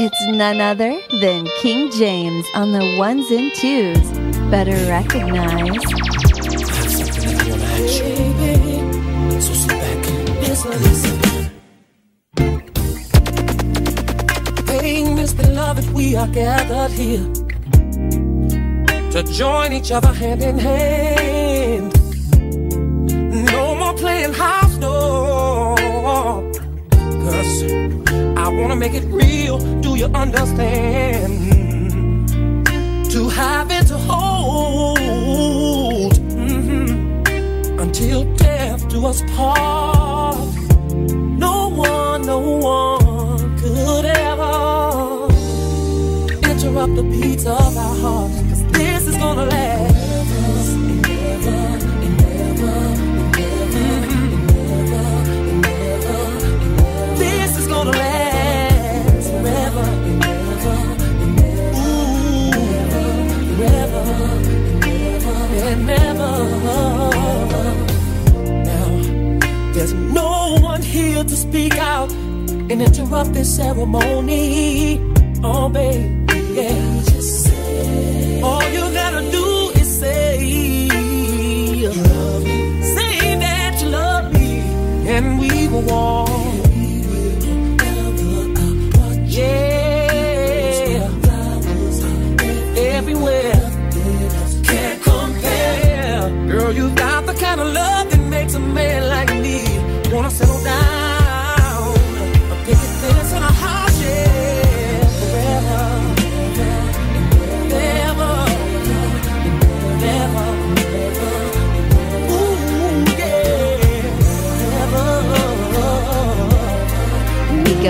It's none other than King James on the ones and twos. Better recognize. So sit back. Hey, Miss Beloved, we are gathered here to join each other hand in hand. No more playing house, no. Cause I wanna make it real. Do you understand? To have it to hold mhm, until death do us part. No one, no one could ever interrupt the beats of our hearts. And interrupt this ceremony. Oh, baby, yeah. All you gotta do is say. Love me. Say that you love me. And we will walk.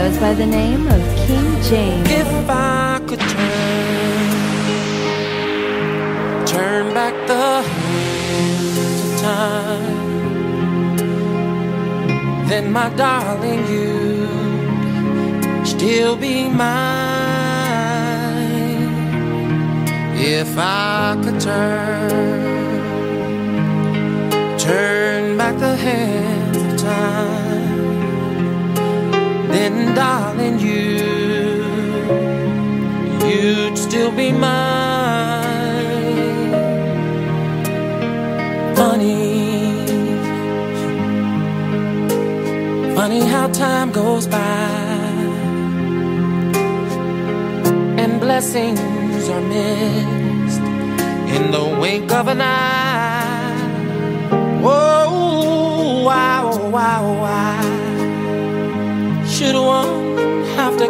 Goes by the name of King James. If I could turn, turn back the hands of time, then my darling, you'd still be mine. If I could turn, turn back the hands then darling, you you'd still be mine. Funny, funny how time goes by and blessings are missed in the wink of an eye. Whoa,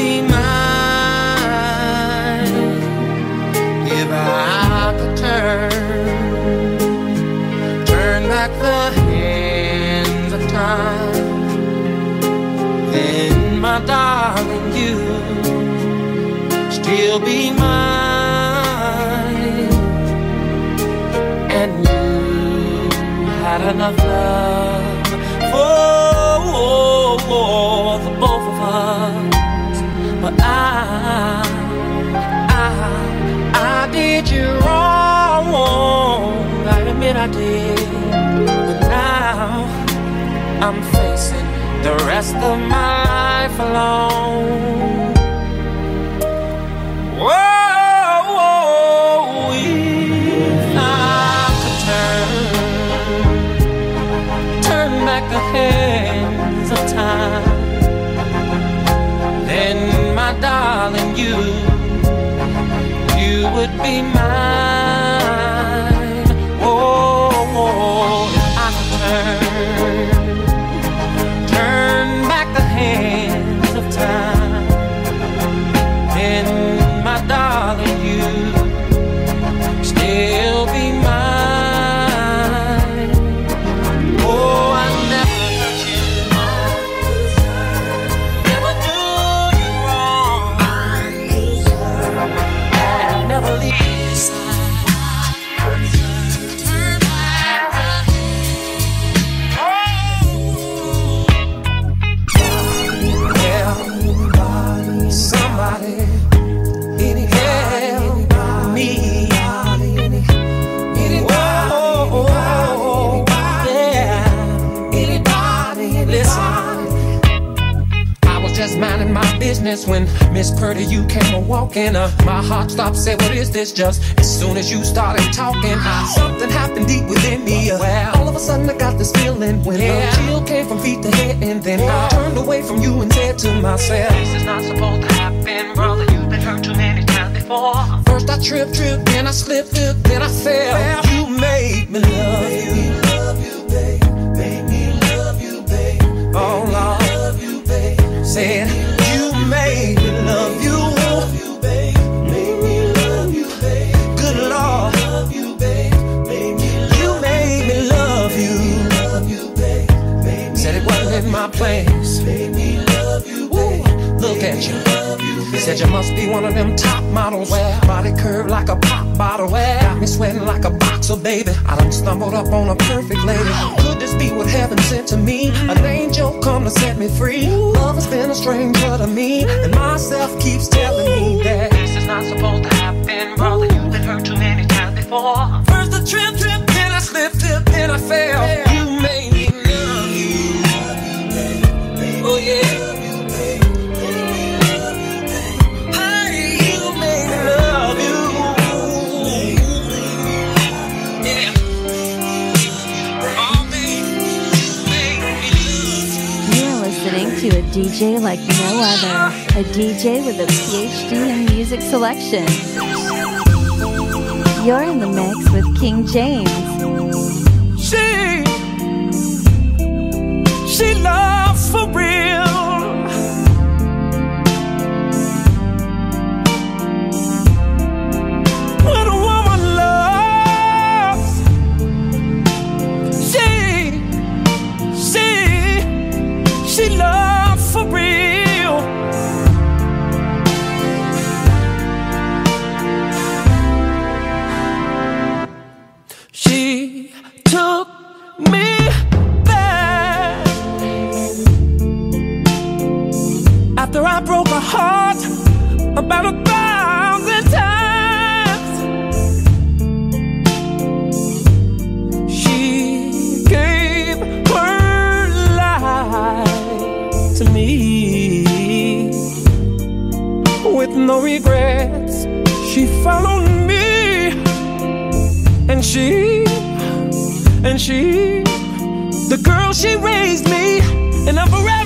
be mine if I could turn, turn back the hands of time. My darling, you still be mine, and you had enough love for I did. But now I'm facing the rest of my life alone. Darkness when Miss Purdy, you came a walking. Uh, my heart stopped, said, What is this just? As soon as you started talking, uh, something happened deep within me. Uh, well, all of a sudden I got this feeling when yeah. chill came from feet to head, and then. I turned away from you and said to myself, This is not supposed to happen, brother. You've been hurt too many times before. First I tripped, tripped, then I slipped, then I fell. Well, you made me love you. Made me Love you, babe. Made me love you, babe. Oh, Lord. Love you, babe. Said, wasn't in my plans. Made me love you, babe. Look at you. Said you must be one of them top models. Well, body curved like a pop bottle. Well, got me sweating like a boxer, baby. I done stumbled up on a perfect lady. Could this be what heaven sent to me? An mm-hmm. angel come to set me free. Love has been a stranger to me, and myself keeps telling me that this is not supposed to happen, brother. You've been hurt too many times before. First the trip, trip, then I slipped, trip, then I fell. You Oh yeah. to a DJ like no other, a DJ with a PhD in music selection. You're in the mix with King James. She, she loves for real. About a thousand times. She gave her life to me with no regrets. She followed me, and she, and she, the girl she raised me, and I'm forever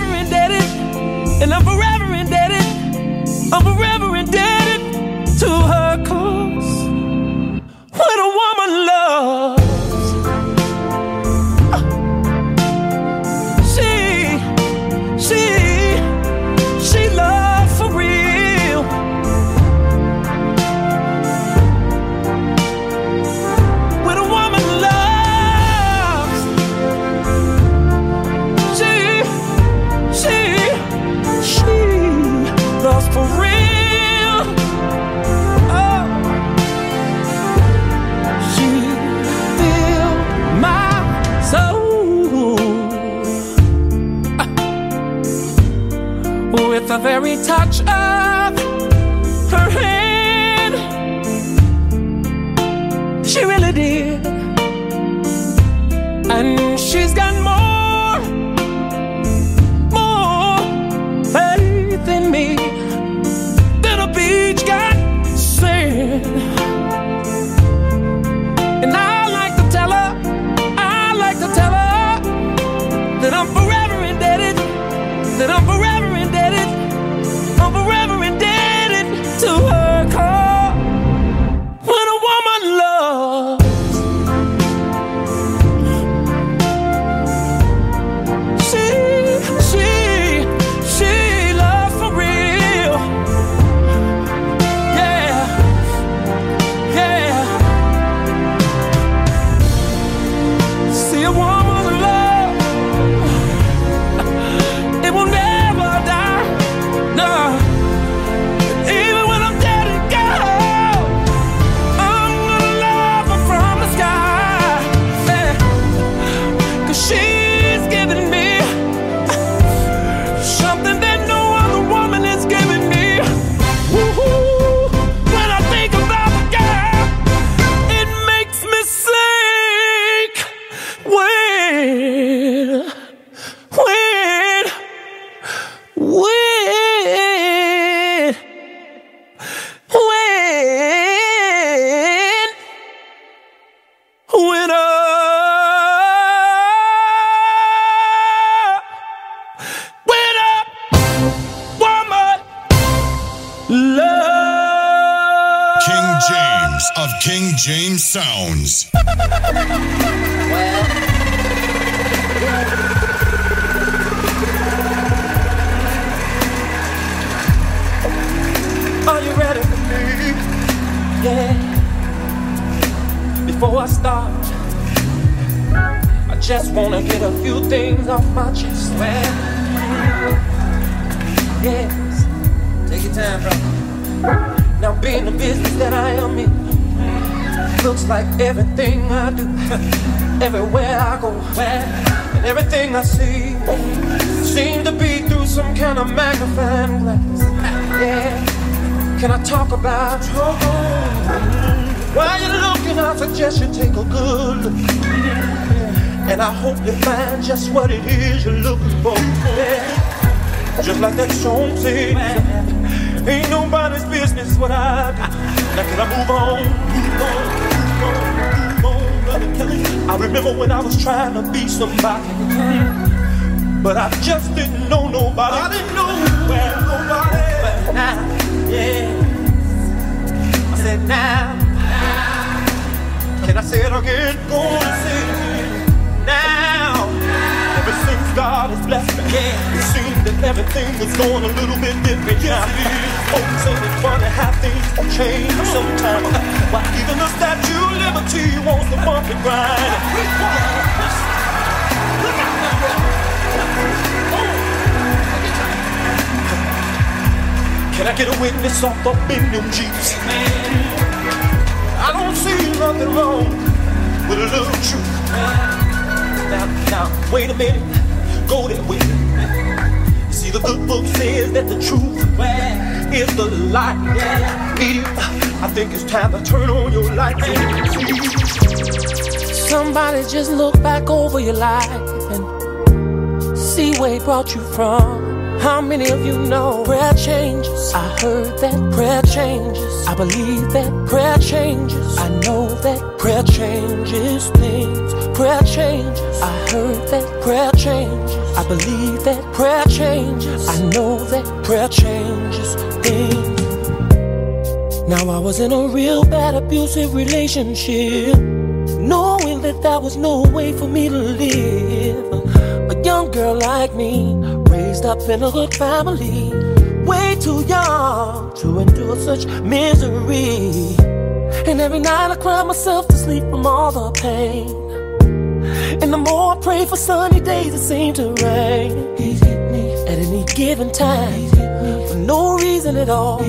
James Sounds. Are you ready for me? Yeah. Before I start, I just wanna get a few things off my chest. Well, yes. Take your time, bro. Now, being the business that I am in, looks like everything I do, everywhere I go, and everything I see seems to be through some kind of magnifying glass. Yeah. Can I talk about trouble? While you're looking, I suggest you take a good look. And I hope you find just what it is you're looking for. Yeah. Just like that song says, ain't nobody's business what I do. Now can I move on? Move on, move on, move on, brother Kelly. I remember when I was trying to be somebody. But I just didn't know nobody. I didn't know where nobody. But now, yeah. I said now. Can I say it again? Gonna say it again. Now. God has blessed me, yeah. it seems that everything is going a little bit different now. Oh, say it's funny how things can change sometimes. Why even the Statue of Liberty wants to bump and grind. Can I get a witness off up in them Jeeps? I don't see nothing wrong with a little truth. Now, now, wait a minute. Go there with me. See, the good book says that the truth is the light. Idiot, I think it's time to turn on your light. Somebody just look back over your life and see where it brought you from. How many of you know prayer changes? I heard that prayer changes. I believe that prayer changes. I know that prayer changes things. Prayer changes. I heard that prayer changes. I believe that prayer changes. I know that prayer changes things. Now I was in a real bad abusive relationship, knowing that there was no way for me to live. A young girl like me, raised up in a good family, way too young to endure such misery. And every night I cry myself to sleep from all the pain. And the more I pray for sunny days, it seemed to rain. Hit me at any given time for no reason at all.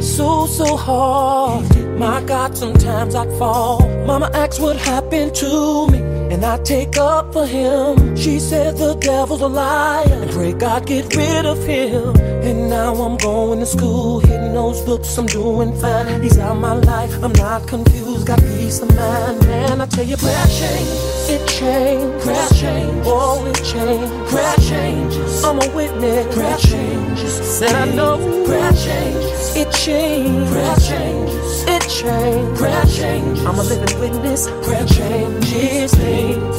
So, so hard. My God, sometimes I'd fall. Mama asks what happened to me. And I take up for him. She said the devil's a liar. And pray God get rid of him. And now I'm going to school, hitting those books, I'm doing fine. He's out my life, I'm not confused, got peace of mind. Man, I tell you, prayer. It changed, prayer changes. Oh, it changed, prayer changes. I'm a witness, prayer changes. Said I know, prayer changes. It changed, prayer changes. It changed, prayer changes. I'm a living witness, prayer changes things.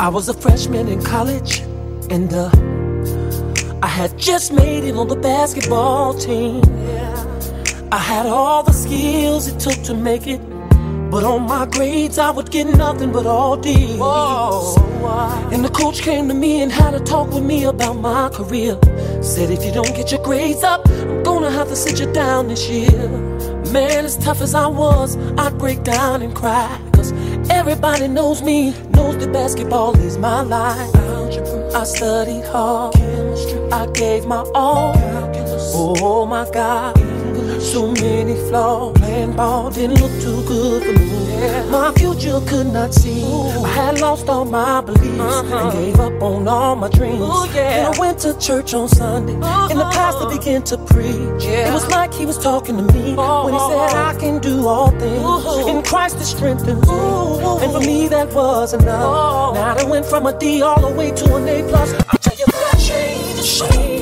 I was a freshman in college, and uh, I had just made it on the basketball team. I had all the skills it took to make it, but on my grades I would get nothing but all D's. And the coach came to me and had a talk with me about my career. Said if you don't get your grades up, I'm gonna have to sit you down this year. Man, as tough as I was, I'd break down and cry. Cause everybody knows me, knows that basketball is my life. I studied hard, I gave my all. Oh my God, so many flaws. Playing ball didn't look too good for me. My future could not see. I had lost all my beliefs and gave up on all my dreams. yeah And I went to church on Sunday, and the pastor began to preach. It was like he was talking to me when he said, I can do all things in Christ that strengthens me. And for me, that was enough. Now I went from a D all the way to an A plus. I tell you, prayer change,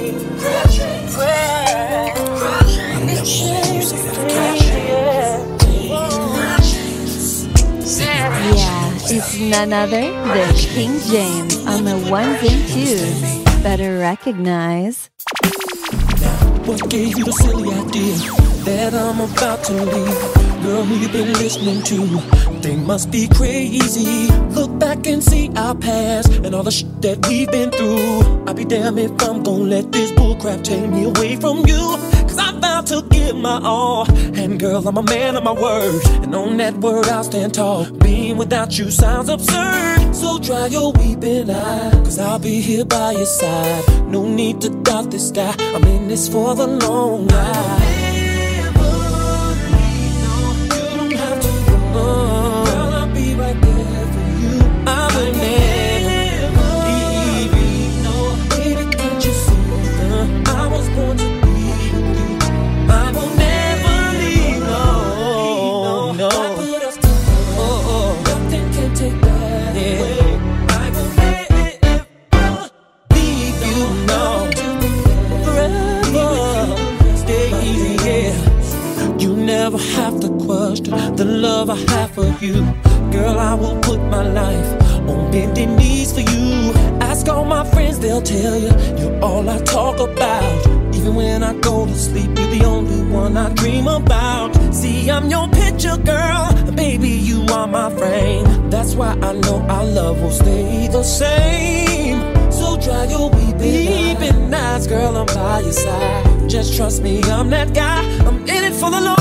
it's none other than King James on the ones and twos. Better recognize. Now, What gave you the silly idea that I'm about to leave? Girl, who you been listening to? They must be crazy. Look back and see our past and all the shit that we've been through. I'll be damned if I'm gonna let this bullcrap take me away from you. Cause I'm about to give my all. And girl, I'm a man of my word. And on that word, I'll stand tall. Being without you sounds absurd. So dry your weeping eye. Cause I'll be here by your side. No need to doubt this guy. I'm in this for the long ride. The love I have for you. Girl, I will put my life on bending knees for you. Ask all my friends, they'll tell you you're all I talk about. Even when I go to sleep, you're the only one I dream about. See, I'm your picture, girl. Baby, you are my frame. That's why I know our love will stay the same. So dry your weeping eyes, girl. I'm by your side. Just trust me, I'm that guy. I'm in it for the long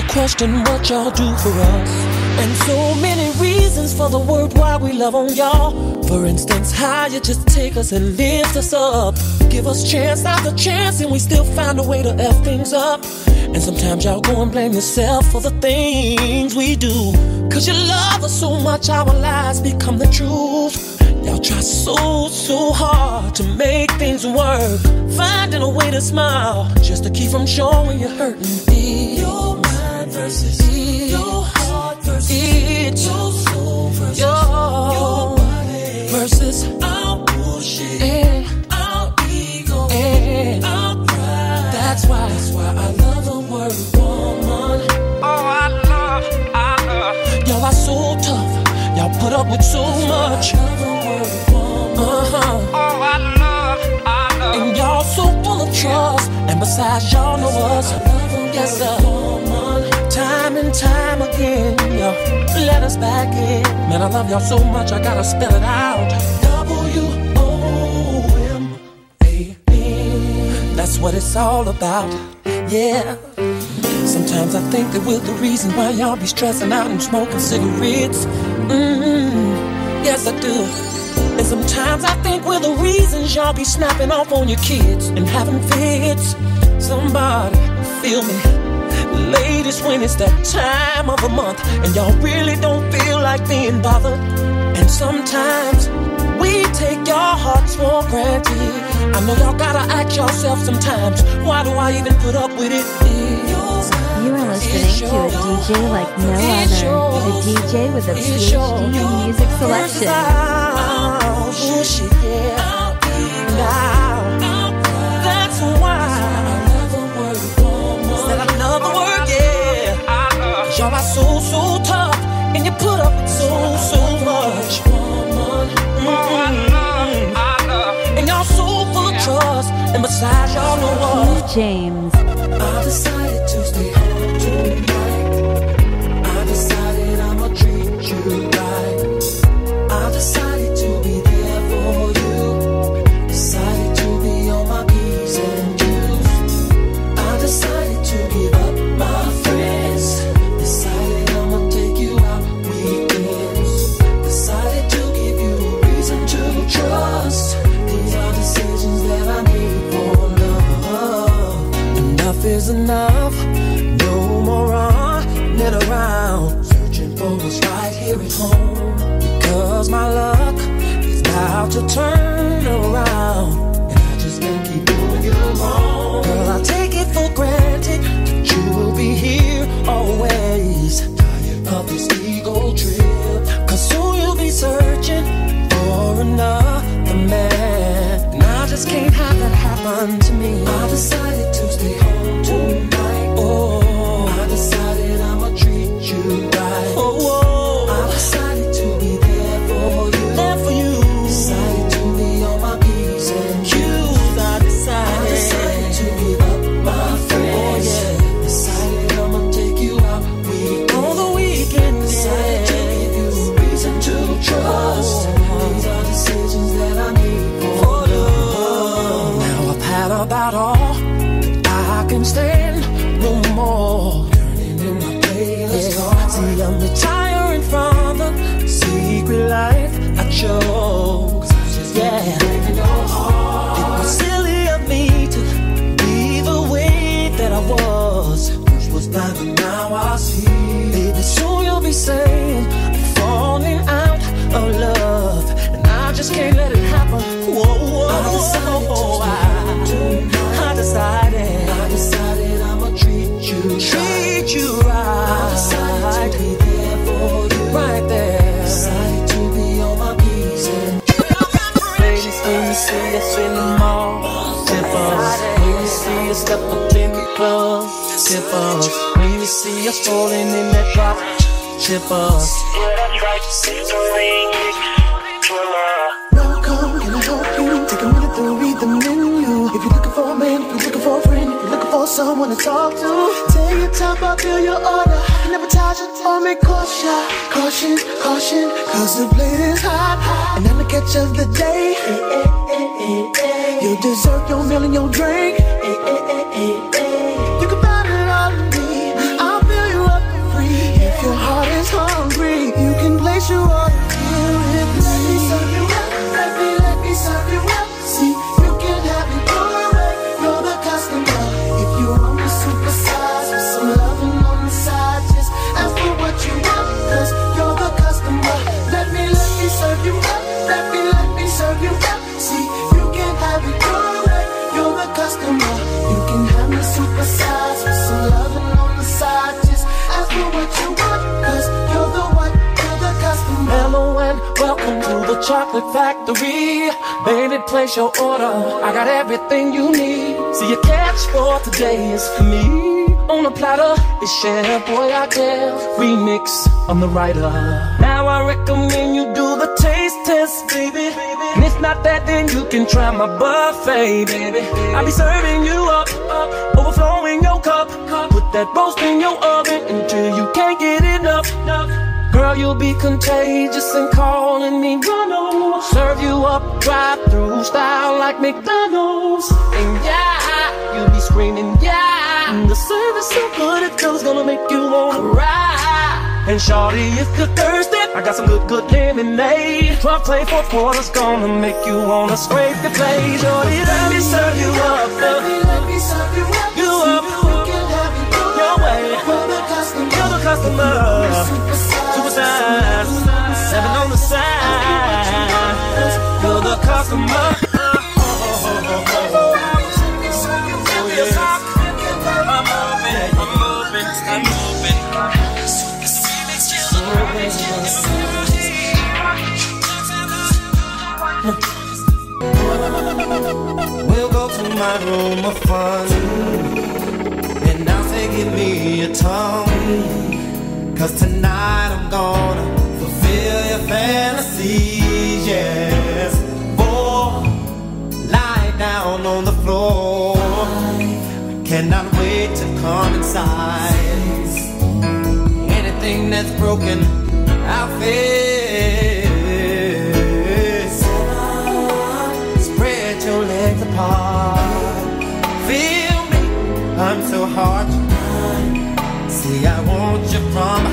the question what y'all do for us. And so many reasons for the word why we love on y'all. For instance, how you just take us and lift us up. Give us chance after chance, and we still find a way to F things up. And sometimes y'all go and blame yourself for the things we do. Cause you love us so much, our lies become the truth. Y'all try so, so hard to make things work. Finding a way to smile just to keep from showing you're hurting. Your mind versus your heart versus it's your soul versus your, your body versus our bullshit and our ego and our pride. That's why, that's why I love the word woman. Oh, I love, I love. Y'all are so tough. Y'all put up with so much. Uh-huh. Oh, I love, I love. And y'all so full of trust. And besides, y'all know us. Yes, sir. Time and time again, y'all let us back in. Man, I love y'all so much, I gotta spell it out. W O M A N. That's what it's all about. Yeah. Sometimes I think that we're the reason why y'all be stressing out and smoking cigarettes. Mm-hmm. Yes, I do. And sometimes I think we're the reasons y'all be snapping off on your kids and having fits. Somebody feel me. Ladies, when it's that time of the month and y'all really don't feel like being bothered. And sometimes we take your hearts for granted. I know y'all gotta ask yourself sometimes, why do I even put up with it? You are listening to a DJ like no other. A DJ with a PhD in music selection. Bullshit, oh, yeah. Yeah. Cause so, so tough, and you put up so, so much. Mm-hmm. And y'all so full of trust, and besides, y'all know what? James. I decided to stay see us falling in that drop, tip us. Welcome, can I help you? Take a minute to read the menu. If you're looking for a man, if you're looking for a friend, if you're looking for someone to talk to, take your time, fulfill your order. Never touch it or make caution, caution, caution. Cause the plate is hot, and I'm the catch of the day. You deserve your meal and your drink. you are. Chocolate factory. Baby, place your order. I got everything you need. See, your catch for today is for me. On a platter, it's Chef Boy I care. Remix, I'm the writer. Now I recommend you do the taste test, baby. And if not that, then you can try my buffet, baby. I'll be serving you up, up overflowing your cup. Put that roast in your oven until you can't get enough. Girl, you'll be contagious and calling me Ronald. Serve you up drive-through style like McDonald's. And yeah, you'll be screaming, yeah. And the service so good, it feels gonna make you wanna ride. And shorty, if you're thirsty, I got some good, good lemonade. 12 play, four quarters gonna make you wanna scrape your plate. Shorty, let me serve you up. Uh. Let me, let me serve you up. You up. We can have you go. Your way. You're the customer. You're the customer. Superstars. Seven on the side. You're the customer. We'll go to my room of fun. And I'll say, give me a tongue. Cause tonight I'm gonna fulfill your fantasies, yes. Boy, lie down on the floor. I Cannot wait to come inside. Anything that's broken, I'll fix. Spread your legs apart. Feel me, I'm so hard. See, I want you from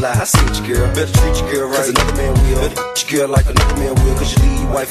slide, I see your girl. Better treat your girl right. Cause another man will. Better treat your girl like another man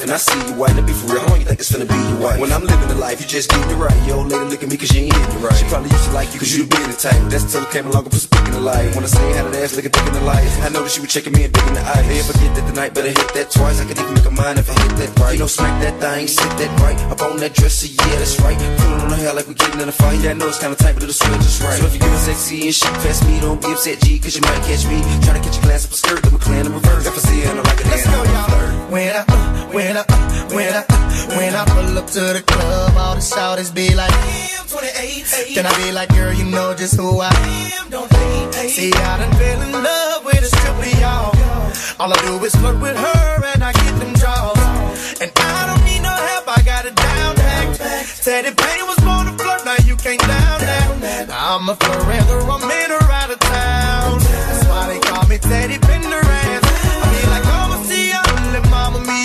will. Cause you leave your wife and I see you white. Now be for real, how long you think it's gonna be your wife? When I'm living the life, you just getting it right. Yo, lady look at me cause you ain't hitting it right. She probably used to like you cause you the being the type. That's till it came along and put some pick in the light. When I say had an ass looking thick in the light, I know that she was checking me and digging the eye. Hey, forget that tonight, better hit that twice. I could even make a mind if I hit that right. You know, smack that thing, sit that right. Up on that dresser, yeah, that's right. Pulling on her hair like we getting in a fight. Yeah, I know it's kinda tight, but it'll swing just right. So if you're getting sexy and shit past me, don't be upset, G, cause you might catch me. Trying to catch a glance of a skirt, then we clan in reverse. If I see her, I know like a Let's go, y'all. When I, uh, when I, uh, when I, uh, when I pull up to the club, all the shouters be like, Damn, 28. then I be like, girl, you know just who I am. Don't hate. See, I done fell in love with a stripper, y'all. All I do is flirt with her and I get them draws. And I don't need no help, I got it down pat. Teddy Payne was born to flirt, now you can't down that. I'm a forever, I'm in or out of town. That's why they call me Teddy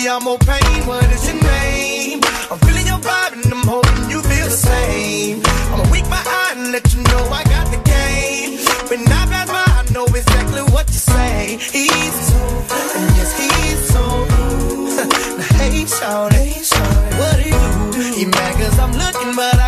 I'm more pain. What is your name? I'm feeling your vibe and I'm hoping you feel the same. I'ma weak my eye and let you know I got the game. When I pass by, I know exactly what you say. He's so, and yes, he's so. now, hey, shawty, what do you do? He mad cause I'm looking, but I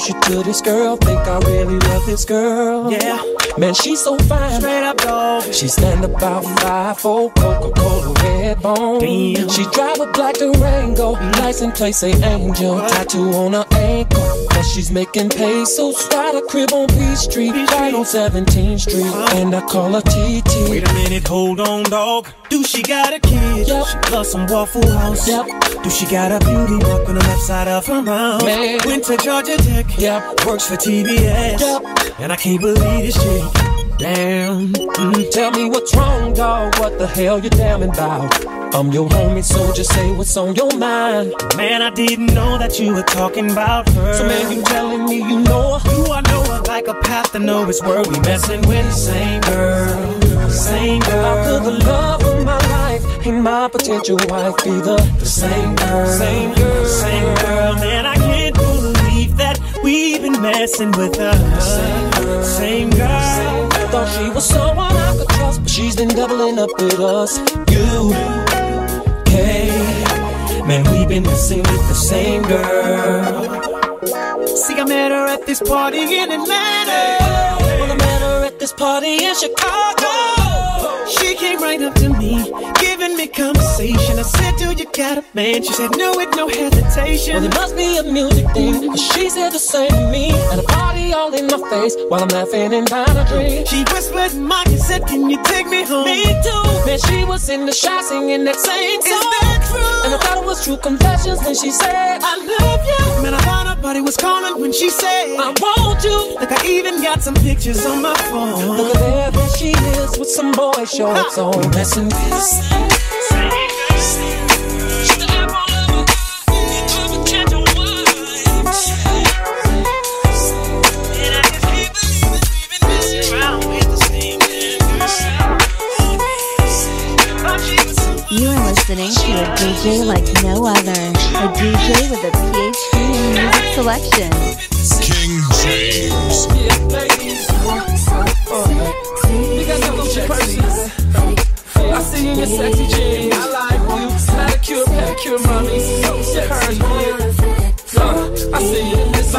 introduce you to this girl. Think I really love this girl. Yeah. Man, she's so fine. Straight up, dog. She stand about five four Coca-Cola red bone. Damn. She drive a black Durango, Nice license plate say Angel, tattoo on her ankle. Cause she's making pesos. Got a crib on Peachtree, right on 17th Street, uh-huh. and I call her TT. Wait a minute, hold on, dog. Do she got a kid? Yep. She loves some Waffle House. Yep. Do she got a beauty mark on the left side of her mouth? Man. Went to Georgia Tech. Yep. Works for TBS. Yep. And I can't believe this chick. Damn. Mm. Tell me what's wrong, dog. What the hell you damning about? I'm your homie, so just say what's on your mind. Man, I didn't know that you were talking about her. So man, you telling me you know her? I know her like a path to know it's where we messing with the same girl, same girl. How could the love of my life and my potential wife be the, the same girl? Same girl, same girl. Man, I messing with her. Same girl, same girl. Thought she was someone I could trust, but she's been doubling up with us. You, hey, Man, we've been messing with the same girl. See, I met her at this party in Atlanta. well, I met her at this party in Chicago. Came right up to me, giving me conversation. I said, Do you got a man? She said, No, with no hesitation. Well, it must be a music thing, cause she said the same to me. At a party all in my face, while I'm laughing and buying a drink. She whispered my ear, said, Can you take me home? Me too. Man, she was in the shot singing that same song. True? And I thought it was true confessions when she said, I love you. Man, I thought her body was calling when she said, I want you. Like I even got some pictures on my phone. Look at there, there she is with some boy shorts on. Messing with a DJ like no other. A DJ with a PhD in music selection. King James. Yeah, ladies. You got no sexy. I see you in your sexy jeans. I like you. Manicure, pedicure, mommy. So sexy. Uh, I see you in this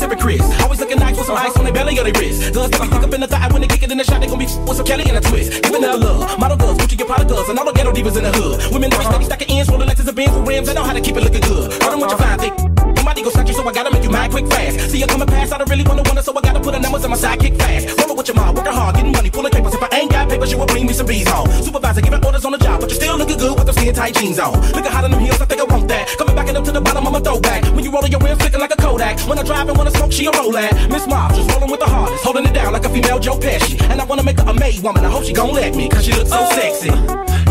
Sipping Chris. Always looking nice with some ice on their belly or their wrist. Guns that thick up in the thigh when they kick it in the shot, they gon' be with some Kelly and a twist. Give another love. Model girls, Gucci your product girls, and all the ghetto divas in the hood. Women always steady stacking ends, rolling Lexus and Benz with rims. I know how to keep it looking good. I don't want you fine, thick. My ego you, so I gotta make you mad quick fast. See you coming past, I don't really wanna wanna, so I gotta put the numbers in my sidekick fast. Rollin' with your mom, working hard, getting money, pulling papers. Ain't got papers, you will bring me some bees home. Supervisor giving orders on the job, but you still looking good with those skin tight jeans on. Looking hot in them heels, I think I want that. Coming back and up to the bottom, I'm a throwback. When you rollin' your rims, looking like a Kodak. When I drive and wanna smoke, she a roll at. Miss Mom, just rollin' with the hardest, holding it down like a female Joe Pesci. And I wanna make her a made woman, I hope she gon' let me, cause she looks so oh. sexy.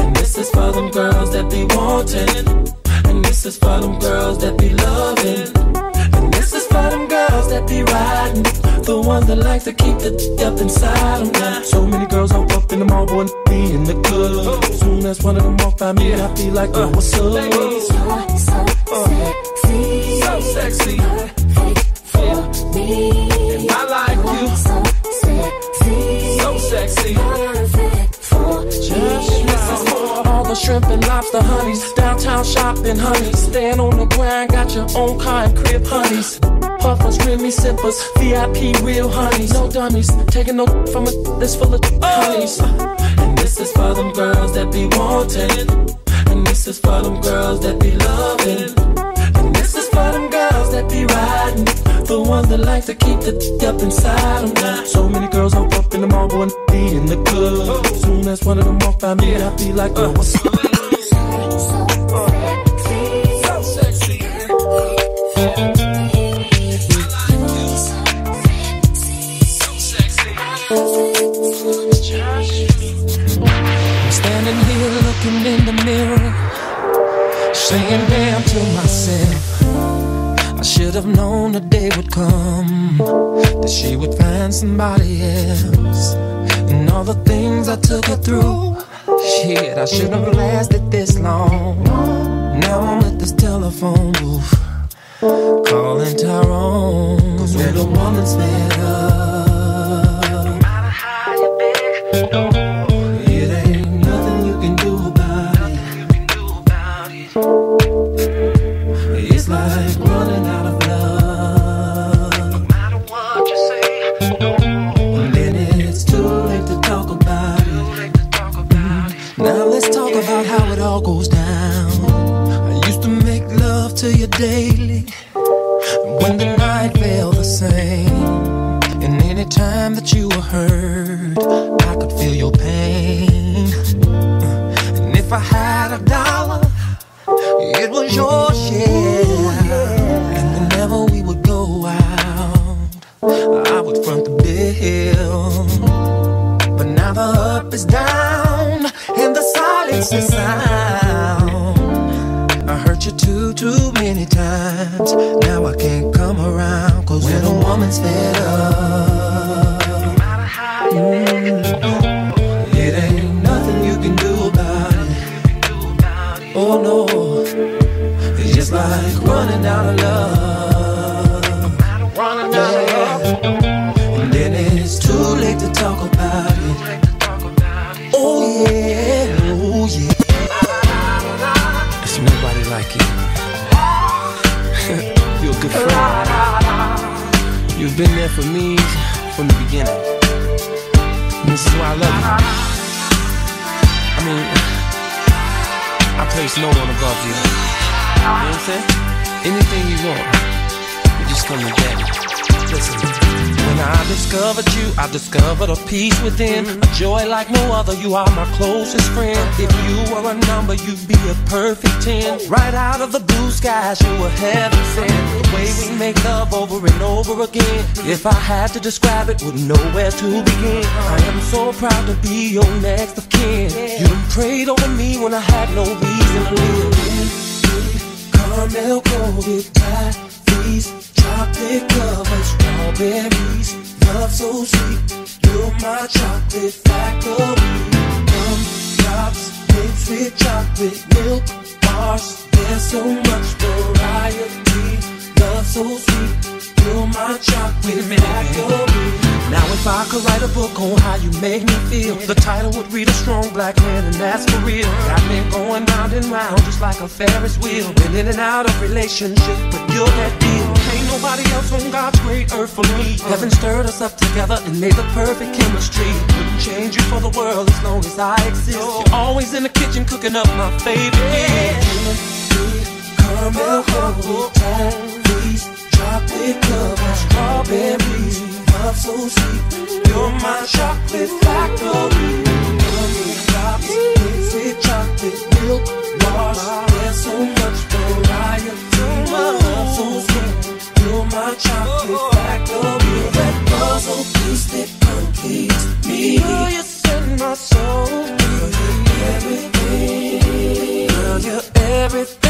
And this is for them girls that be wanting. And this is for them girls that be loving. And this is for them girls that be riding. The ones that like to keep the d- up inside them. Now, so many girls hop up in the mall, and be in the club. Soon as one of them walk by me, I be like, oh, what's up? So sexy. perfect for And I like you. So sexy. Just right. All shrimp and lobster honeys, downtown shopping honeys, stand on the grind, got your own car and crib honeys. puffers, Remy sippers, VIP real honeys, no dummies, taking no from a that's full of oh. honeys. And this is for them girls that be wanting, and this is for them girls that be loving, and this is for them girls that be riding, the ones that like to keep the t- up inside them. So many girls hop up in the mall, boy, be in the club. Soon as one of them walk by me, I be like, oh, what's up? Standing here looking in the mirror, saying damn to myself. I should have known the day would come that she would find somebody else. And all the things I took her through, shit, I should have lasted this long. Now I'm at this telephone booth, calling Tyrone. Cause a woman's fed up, daily when the night felt the same. And anytime that you were hurt, I could feel your pain. And if I had a dollar, it was your share. And whenever we would go out, I would front the bill. But now the up is down and the silence is sound. You too, too many times. Now I can't come around. Cause when a woman's fed up, it ain't nothing you can do about it. Oh no, it's just like running out of love. You're a good friend. You've been there for me from the beginning. And this is why I love you. I mean, I place no one above you. You know what I'm saying? Anything you want, you just come and get it. Listen, I discovered you, I discovered a peace within. A joy like no other, you are my closest friend. If you were a number, you'd be a perfect 10. Right out of the blue skies, you were heaven sent. The way we make love over and over again. If I had to describe it, wouldn't know where to begin. I am so proud to be your next of kin. You prayed over me when I had no reason to live. Caramel coated toffees, chocolate covered strawberries. Love so sweet, you're my chocolate factory. Gum drops mixed with chocolate milk bars. There's so much variety. Love so sweet, you're my chocolate factory. Now if I could write a book on how you make me feel, the title would read a strong black man and that's for real. Got me going round and round just like a Ferris wheel. Been in and out of relationships, but you're that deal. Ain't nobody else on God's great earth for me. Heaven stirred us up together and made the perfect chemistry. Wouldn't change you for the world as long as I exist. You're always in the kitchen cooking up my favorite dish. Caramel toffees, chocolate covered strawberries. Love so sweet, you're my chocolate factory. Gummy drops, mixed chocolate milk bars. There's so much variety. Love so sweet, you're my chocolate factory. That puzzle piece that completes me. Girl, you set my soul free. Everything, girl, you're everything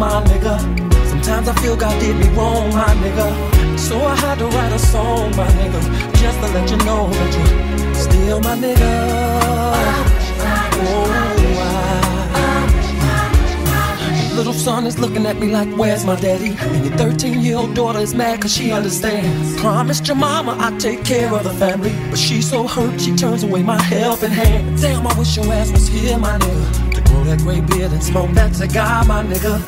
my nigga. Sometimes I feel God did me wrong, my nigga. So I had to write a song, my nigga, just to let you know that you're still my nigga. Oh, I, little son is looking at me like, where's my daddy? And your 13 year old daughter is mad cause she understands. Promised your mama I'd take care of the family. But she's so hurt she turns away my helping hand. Damn, I wish your ass was here, my nigga. To grow that gray beard and smoke that cigar, my nigga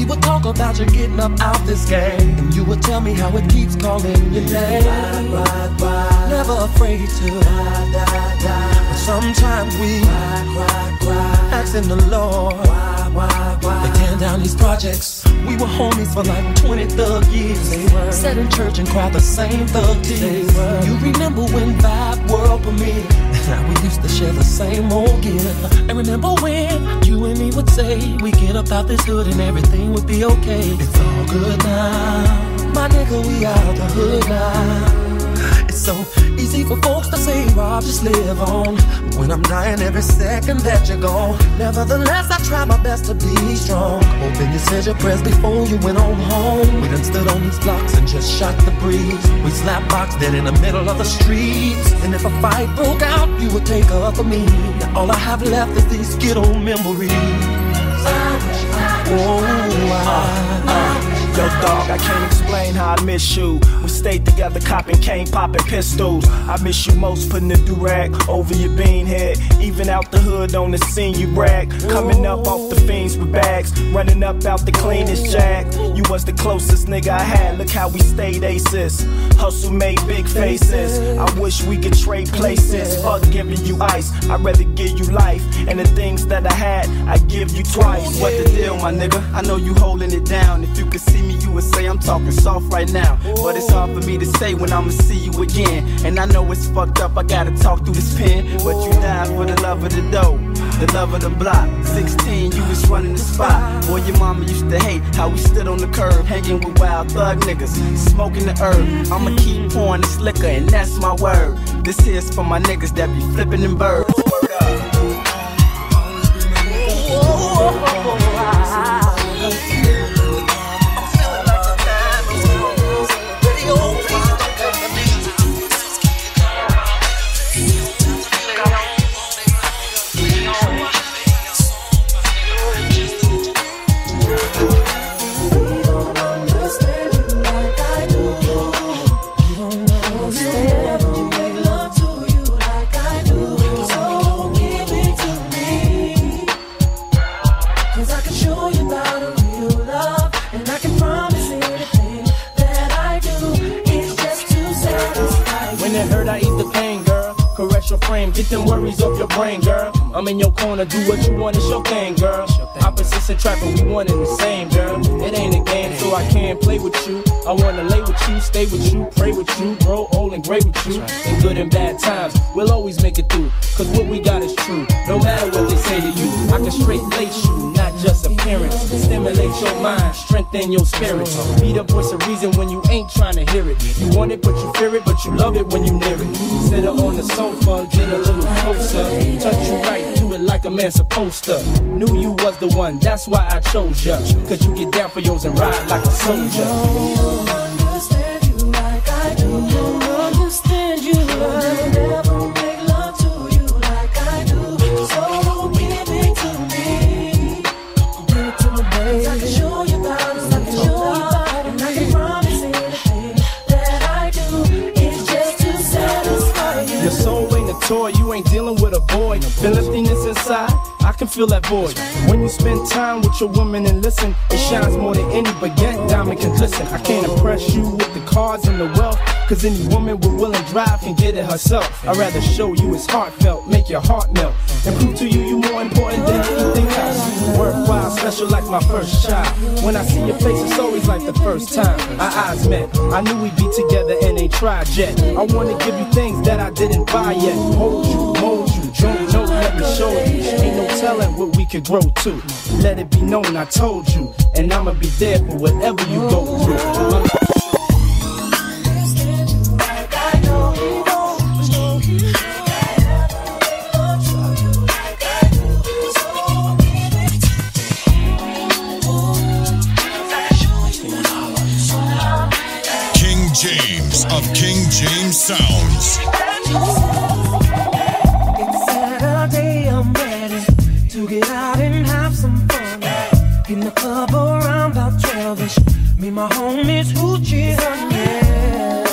we would talk about you getting up out this game. And you would tell me how it keeps calling your name. Ride, ride, ride. Never afraid to. Ride, ride, ride. But sometimes we cry, cry, cry. Asking the Lord. Why, why, why? They tear down these projects. We were homies for like 20 thug years. They were. Sat in church and cried the same thug tears. You remember when Vibe World premiered? Now we used to share the same old gear. And remember when you and me would say we get up out this hood and everything would be okay. It's all good now, my nigga. We out the hood now. So easy for folks to say, Rob, just live on. When I'm dying every second that you're gone. Nevertheless, I try my best to be strong. Hoping you said your prayers before you went on home. We done stood on these blocks and just shot the breeze. We slap box dead in the middle of the streets. And if a fight broke out, you would take up for me. Now all I have left is these good old memories. Oh, I, I, Yo, dog, I can't explain how I miss you. We stayed together, copping cane, popping pistols. I miss you most, putting the durag over your bean head. Even out the hood on the scene, you brag. Coming up off the fiends with bags, running up out the cleanest jack. You was the closest nigga I had. Look how we stayed aces. Hustle made big faces. I wish we could trade places. Fuck giving you ice, I'd rather give you life. And the things that I had, I give you twice. What the deal, my nigga? I know you holding it down. If you could see me, you would say I'm talking soft right now. But it's hard for me to say when I'ma see you again. And I know it's fucked up, I gotta talk through this pen. But you died for the love of the dough, the love of the block. 16, you was running the spot. Boy, your mama used to hate how we stood on the curb, hanging with wild thug niggas, smoking the herb. I'ma keep pouring this liquor, and that's my word. This here's for my niggas that be flipping them birds. I wanna lay with you, stay with you, pray with you, grow old and great with you. In good and bad times, we'll always make it through. Cause what we got is true. No matter what they say to you, I can straight lace you, not just appearance. Stimulate your mind, strengthen your spirit. Be the voice of reason when you ain't trying to hear it. You want it, but you fear it, but you love it when you near it. Sit her on the sofa, get a little closer. Like a to. Knew you was the one, that's why I chose ya. Cause you get down for yours and ride like a soldier. Feel that void. When you spend time with your woman and listen, it shines more than any baguette diamond can glisten. I can't impress you with the cars and the wealth, cause any woman with will and drive can get it herself. I'd rather show you it's heartfelt, make your heart melt, and prove to you you're more important than anything else. Worthwhile, special like my first child. When I see your face, it's always like the first time our eyes met. I knew we'd be together and ain't tried yet. I wanna give you things that I didn't buy yet. Hold you, don't know, let me show you. Ain't no telling what we could grow to. Let it be known I told you, and I'ma be there for whatever you go through. Get out and have some fun. In the club around about 12ish. Me, my homies, hoochie, yeah.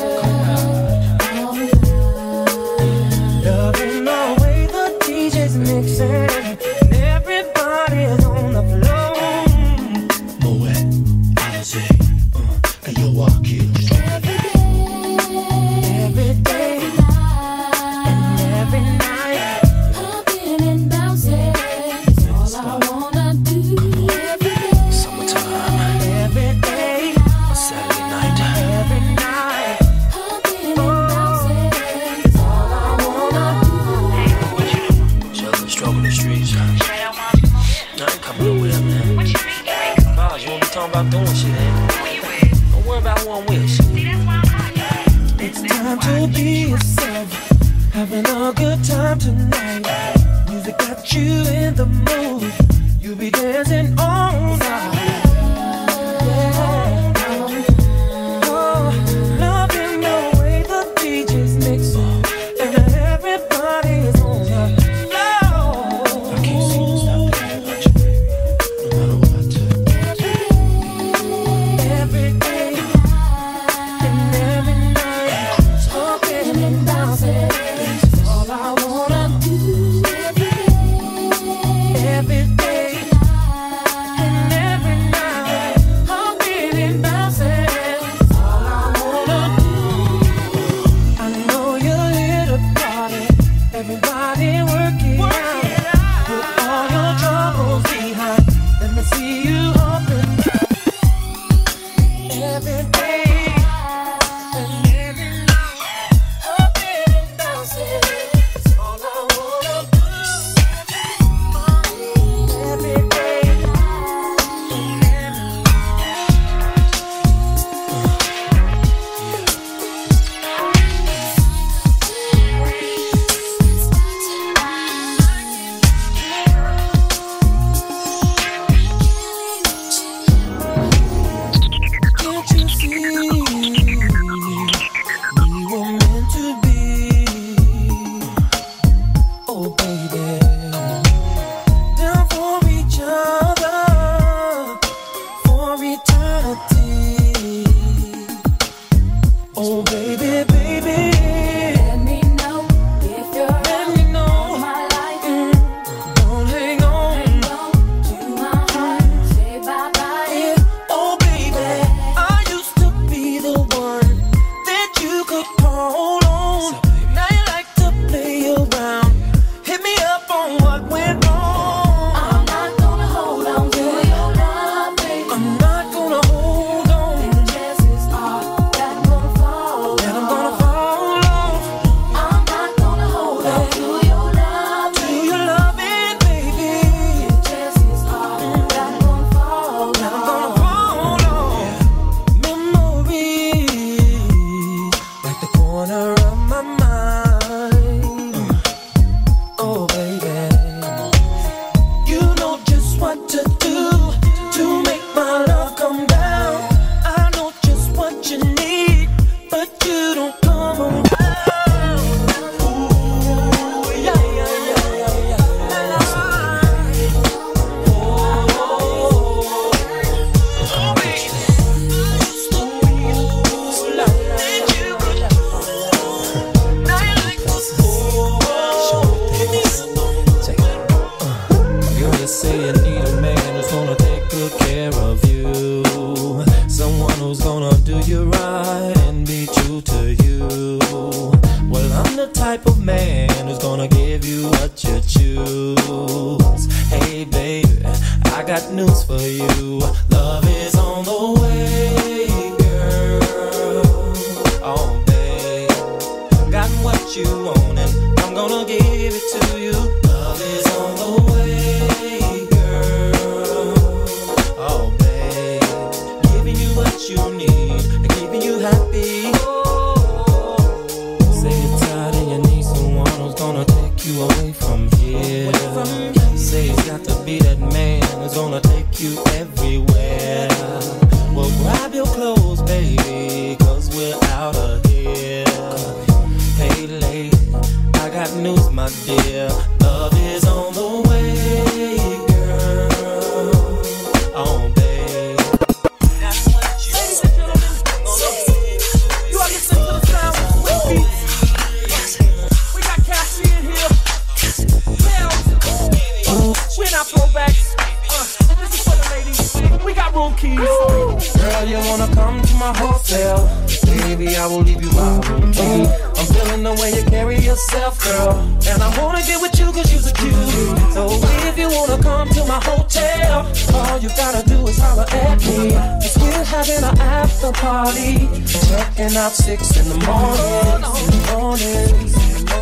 my hotel. Baby, I will leave you my routine. I'm feeling the way you carry yourself, girl. And I wanna get with you cause you're cute. So if you wanna come to my hotel, all you gotta do is holler at me. Cause we're having an after party. Checking out six in the morning. In the morning. In the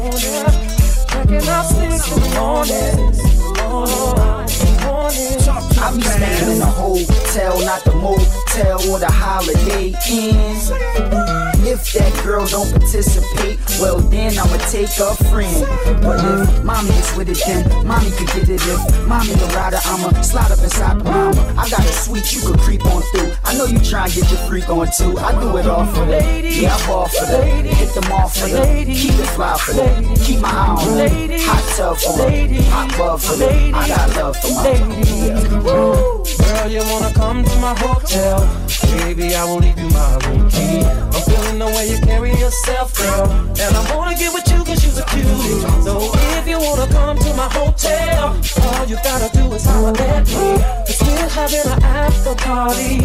morning. Checking out six in the morning. In the morning. I be staying in a hotel, not the motel or the holiday inn. If that girl don't participate, well then I'ma take a friend. But if mommy is with it, then mommy could get it. If mommy a rider, I'ma slide up inside the mama. I got a suite you could creep on through. I know you try and get your freak on too. I do it all for that. Yeah, I ball for that. Hit them off for that. Keep it fly for that. Keep my eye on that. Hot tub for that. Hot bub for that. I got love for my yeah. Girl, you wanna come to my hotel? Baby, I will leave you my room key. I'm feeling the way you carry yourself, girl. And I wanna get with you cause you're a cutie. So if you wanna come to my hotel, all you gotta do is holler at me. Cause we're having an after party.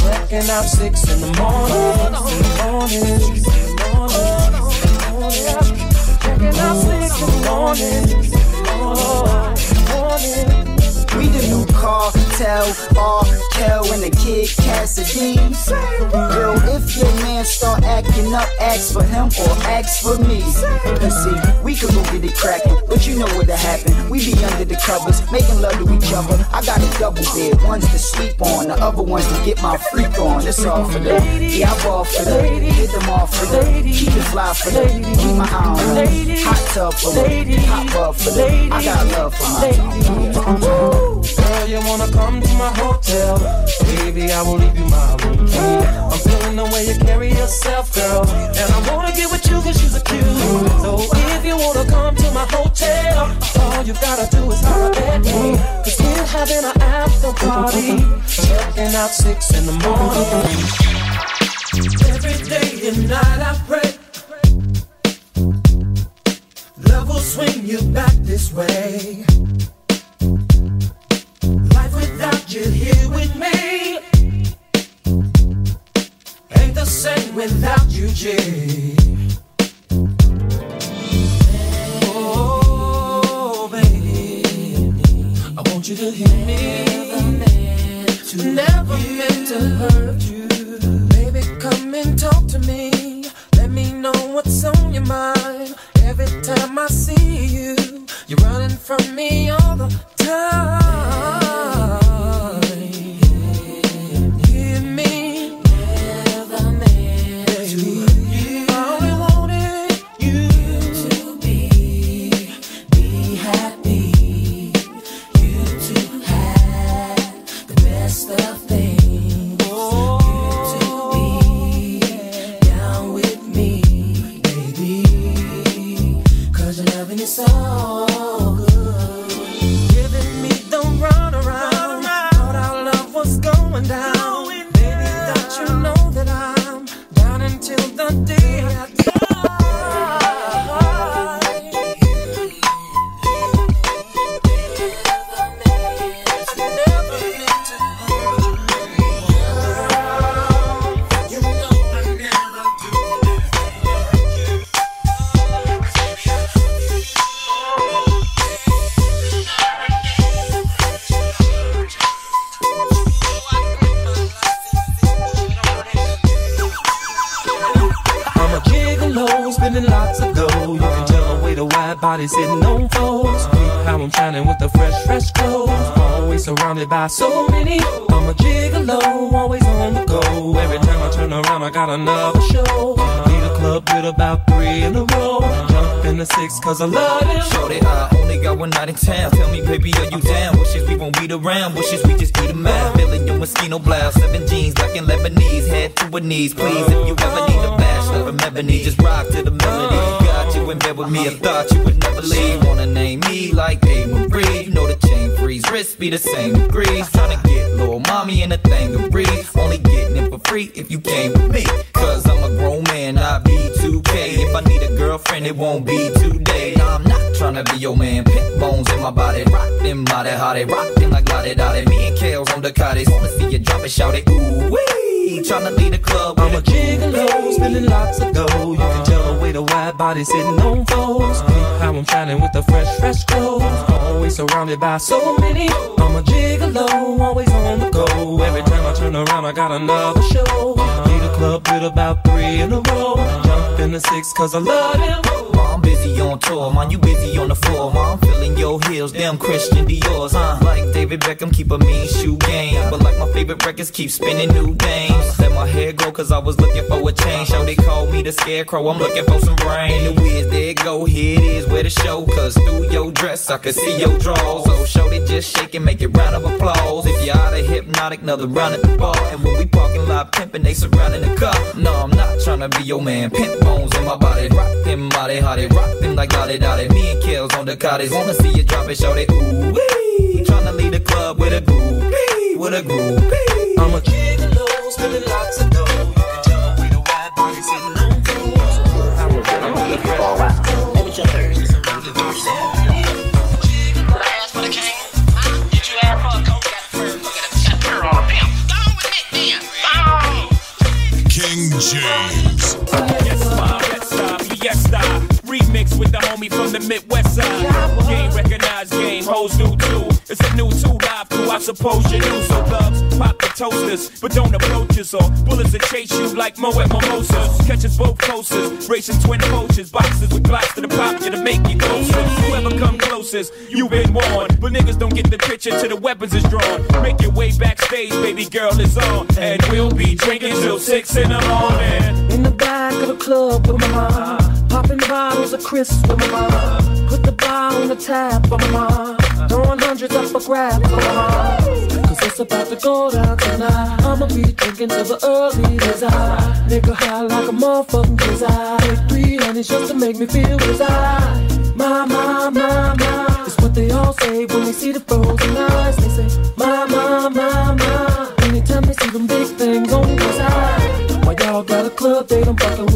Checking out six in the morning. In the morning. In the morning. Checking out six in the morning. Morning. We the new cartel, R. Kel and the kid Cassidy. Girl, if your man start acting up, ask for him or ask for me. Cause see, we could go get it crackin', but you know what'll happen. We be under the covers, making love to each other. I got a double bed, one's to sleep on, the other one's to get my freak on. It's all for that. Yeah, I ball for that. Hit them off for that. Keep it fly for that. Keep my eye on that. Hot tub for that. Hot bub for that. I got love for my Girl, you wanna come to my hotel? Baby, I will leave you my room key. I'm feeling the way you carry yourself, girl. And I wanna get with you cause you're a cute. So if you wanna come to my hotel, all you gotta do is holler at me. Cause we're having an after party. Checking out six in the morning. A girlfriend, it won't be today. Nah, I'm not tryna be your man. Pit bones in my body. Rock them body, how they rock them like lottie dottie. Me and Kells on the cottage. Wanna see you drop it, shout it. Ooh, wee. Tryna lead the club. I'm a gigolo, spilling lots of dough. You can uh-huh. tell the way the wide body sitting on foes. Uh-huh. How I'm shining with the fresh, fresh clothes. Uh-huh. Always surrounded by so many. I'm a gigolo, always on the go. Every time I turn around, I got another show. Need a club with about three in a row. Jump in the six, cause I love I'm busy on tour, man. You busy on the floor. I'm feeling your heels, damn Christian Dior's, huh? Like David Beckham, keep a mean shoe game. But like my favorite records, keep spinning new names. Let my hair go, cause I was looking for a change. So they call me the scarecrow, I'm looking for some brain. The whiz, there go, here it is, where the show. Cause through your dress, I can see your drawers. So show they just shake and make it round of applause. If you're out of hypnotic, another round at the bar. And when we parking lot pimping, they surrounding the car. No, I'm not trying to be your man. Pimp bones in my body, rock them body, how they rock them like Dottie Dottie. Me and Kells on the cottage, wanna see you drop it, show they ooh wee. Tryna lead the club with a groupie, with a groupie. I'm a gigolo, spending lots of dough. You can tell we the white boy sitting on cruise. I'm a gigolo. Maybe your thirst. I'm really thirsty. King James. With the homie from the Midwest side. Game recognized, game hoes new too. It's a new two live crew, I suppose you knew. So thugs, pop the toasters, but don't approach us or bullets that chase you like Moet Mimosas. Catch us both closest, racing twin poachers, boxes with glocks to the pop you to make you closer. Whoever come closest, you been warned. But niggas don't get the picture till the weapons is drawn. Make your way backstage, baby girl is on. And we'll be drinking till six in the morning. In the back of the club with my. Popping the bottles of crisps with my mom. Put the bar on the tab for my mom. Throwing hundreds up for grabs for my mom. Cause it's about to go down tonight. I'ma be drinking till the early days. I nigga high like a motherfucking cause take three honeys just to make me feel as I. My, my, my, my. It's what they all say when they see the frozen eyes. They say, my, my, my, my. Anytime they see them big things on the side. Why y'all got a club date? I'm fucking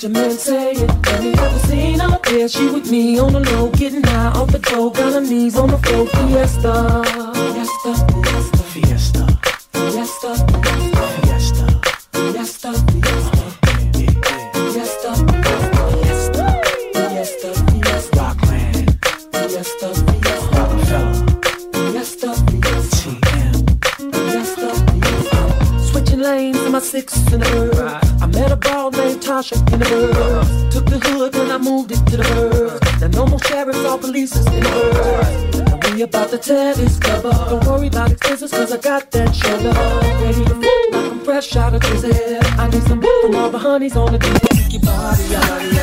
Got your man saying, have you ever seen her? Yeah, she with me on the low, getting high off the dough. Got her knees on the floor. Fiesta, fiesta, fiesta, fiesta, fiesta, Tasha in the bird. Took the hood when I moved it to the bird. Now no more sheriffs or police is in the bird. Now we about to tear this club up. Don't worry about expenses cause I got that sugar. Ready to move like I'm fresh out of prison. I need some woo from all the honeys on the beat. Take your body,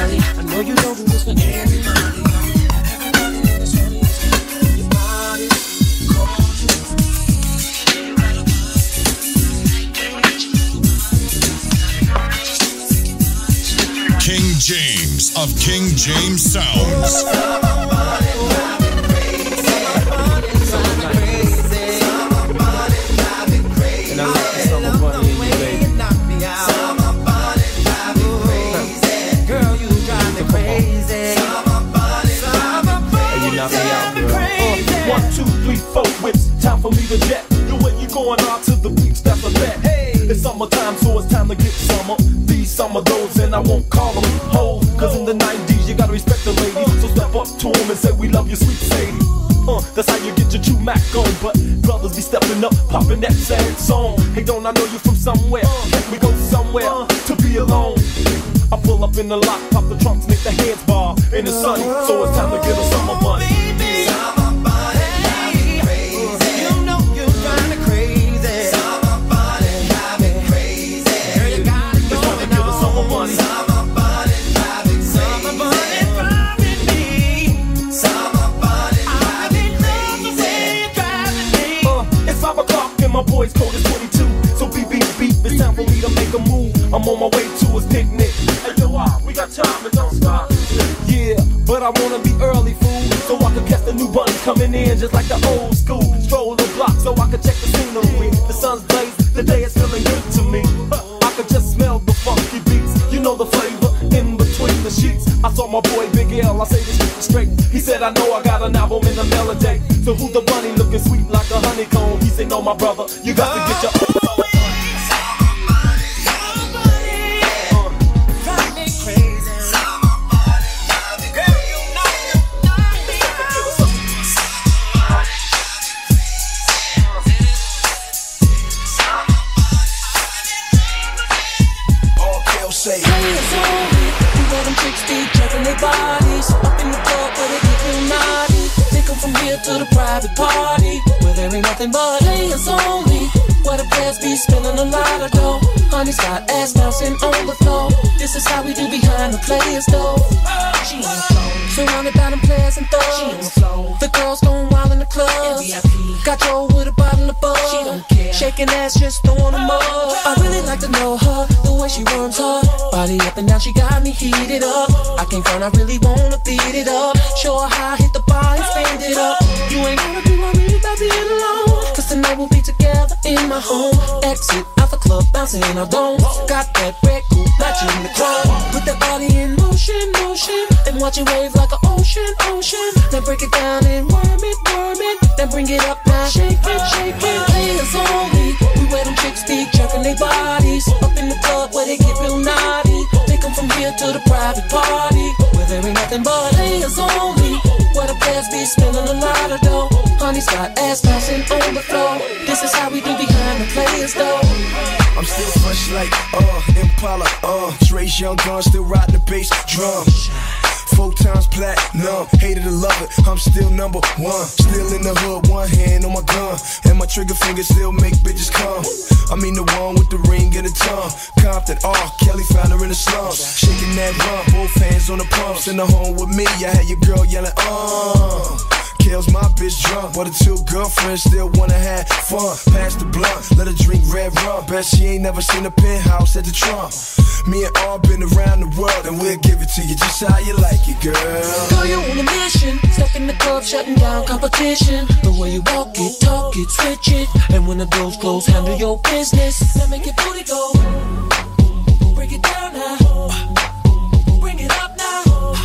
Big L, I say this shit straight. He said, I know I got an album in the melody. So who the bunny looking sweet like a honeycomb? He said, No, my brother, you got to get your private party where there ain't nothing but players only. Where the players be spending a lot of dough. Honey's got ass bouncing on the floor. This is how we do behind the players though. She on the floor. Surrounded by them players and thugs. She on the floor. The girls going wild in the club. Got Joe with a bottle of bug. She don't care. Shaking ass, just throwing them up. I really like to know her, the way she worms her body up and down. She got me heated up. I can't front, I really wanna beat it up. Show her how I hit the bar and stand it up. You ain't gonna be worried about being alone. Tonight we'll be together in my home. Exit out the club, bouncing I don't. Got that red coupe matching the chrome. Put that body in motion, motion. And watch it wave like an ocean, ocean. Now break it down and worm it, worm it. Then bring it up now. Shake it, shake it. Players only. We wear them chicks be jerking their bodies. Up in the club where they get real naughty. Take them from here to the private party. Where there ain't nothing but players only. Where the players be spending a lot of dough. Honey's got ass bouncing on the floor. This is how we do behind the players though. I'm still fresh like, uh, Impala, uh, Dre's young gun, still riding the bass drum. Four times platinum, hated to love it, I'm still number one. Still in the hood, one hand on my gun. And my trigger finger still make bitches come. I mean the one with the ring and the tongue. Compton, R. Kelly found her in the slums. Shaking that rum, both hands on the pumps. In the home with me, I had your girl yelling, uh. My bitch drunk, but her two girlfriends still wanna have fun. Pass the blunt, let her drink red rum. Bet she ain't never seen a penthouse at the Trump. Me and all been around the world, and we'll give it to you just how you like it, girl. Girl, you on a mission. Stuck in the club, shutting down competition. The way you walk it, talk it, switch it. And when the doors close, handle your business. Now make your booty go. Break it down now. Bring it up now.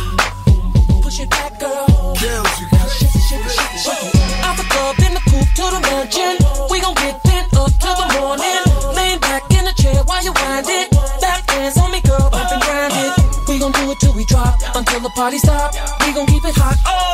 Push it back, girl. Girls, party stop. We gon' keep it hot. Oh!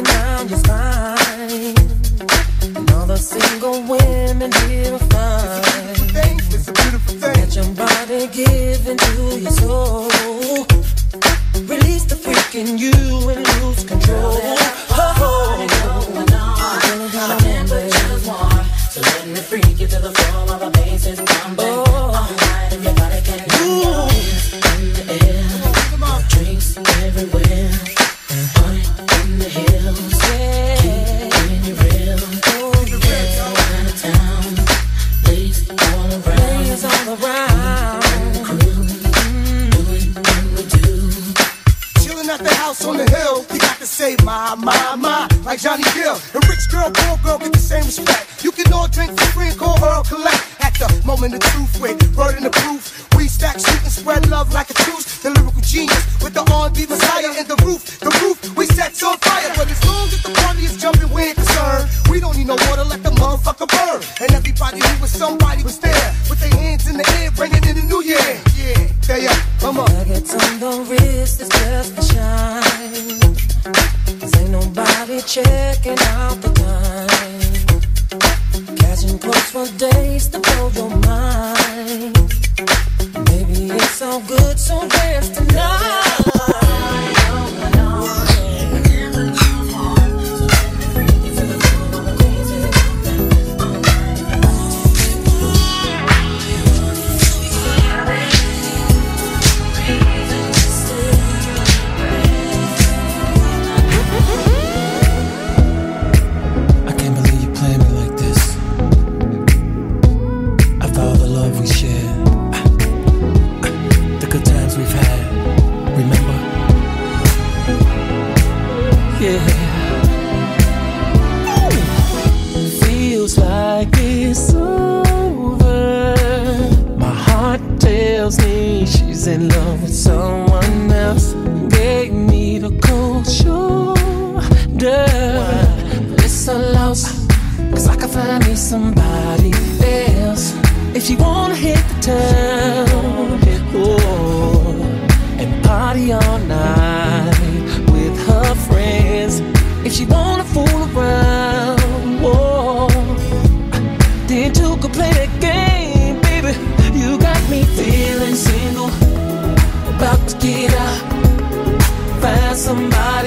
Down your spine. And all the single women here are fine. Your body given to your soul. Release the freak in you get up, find somebody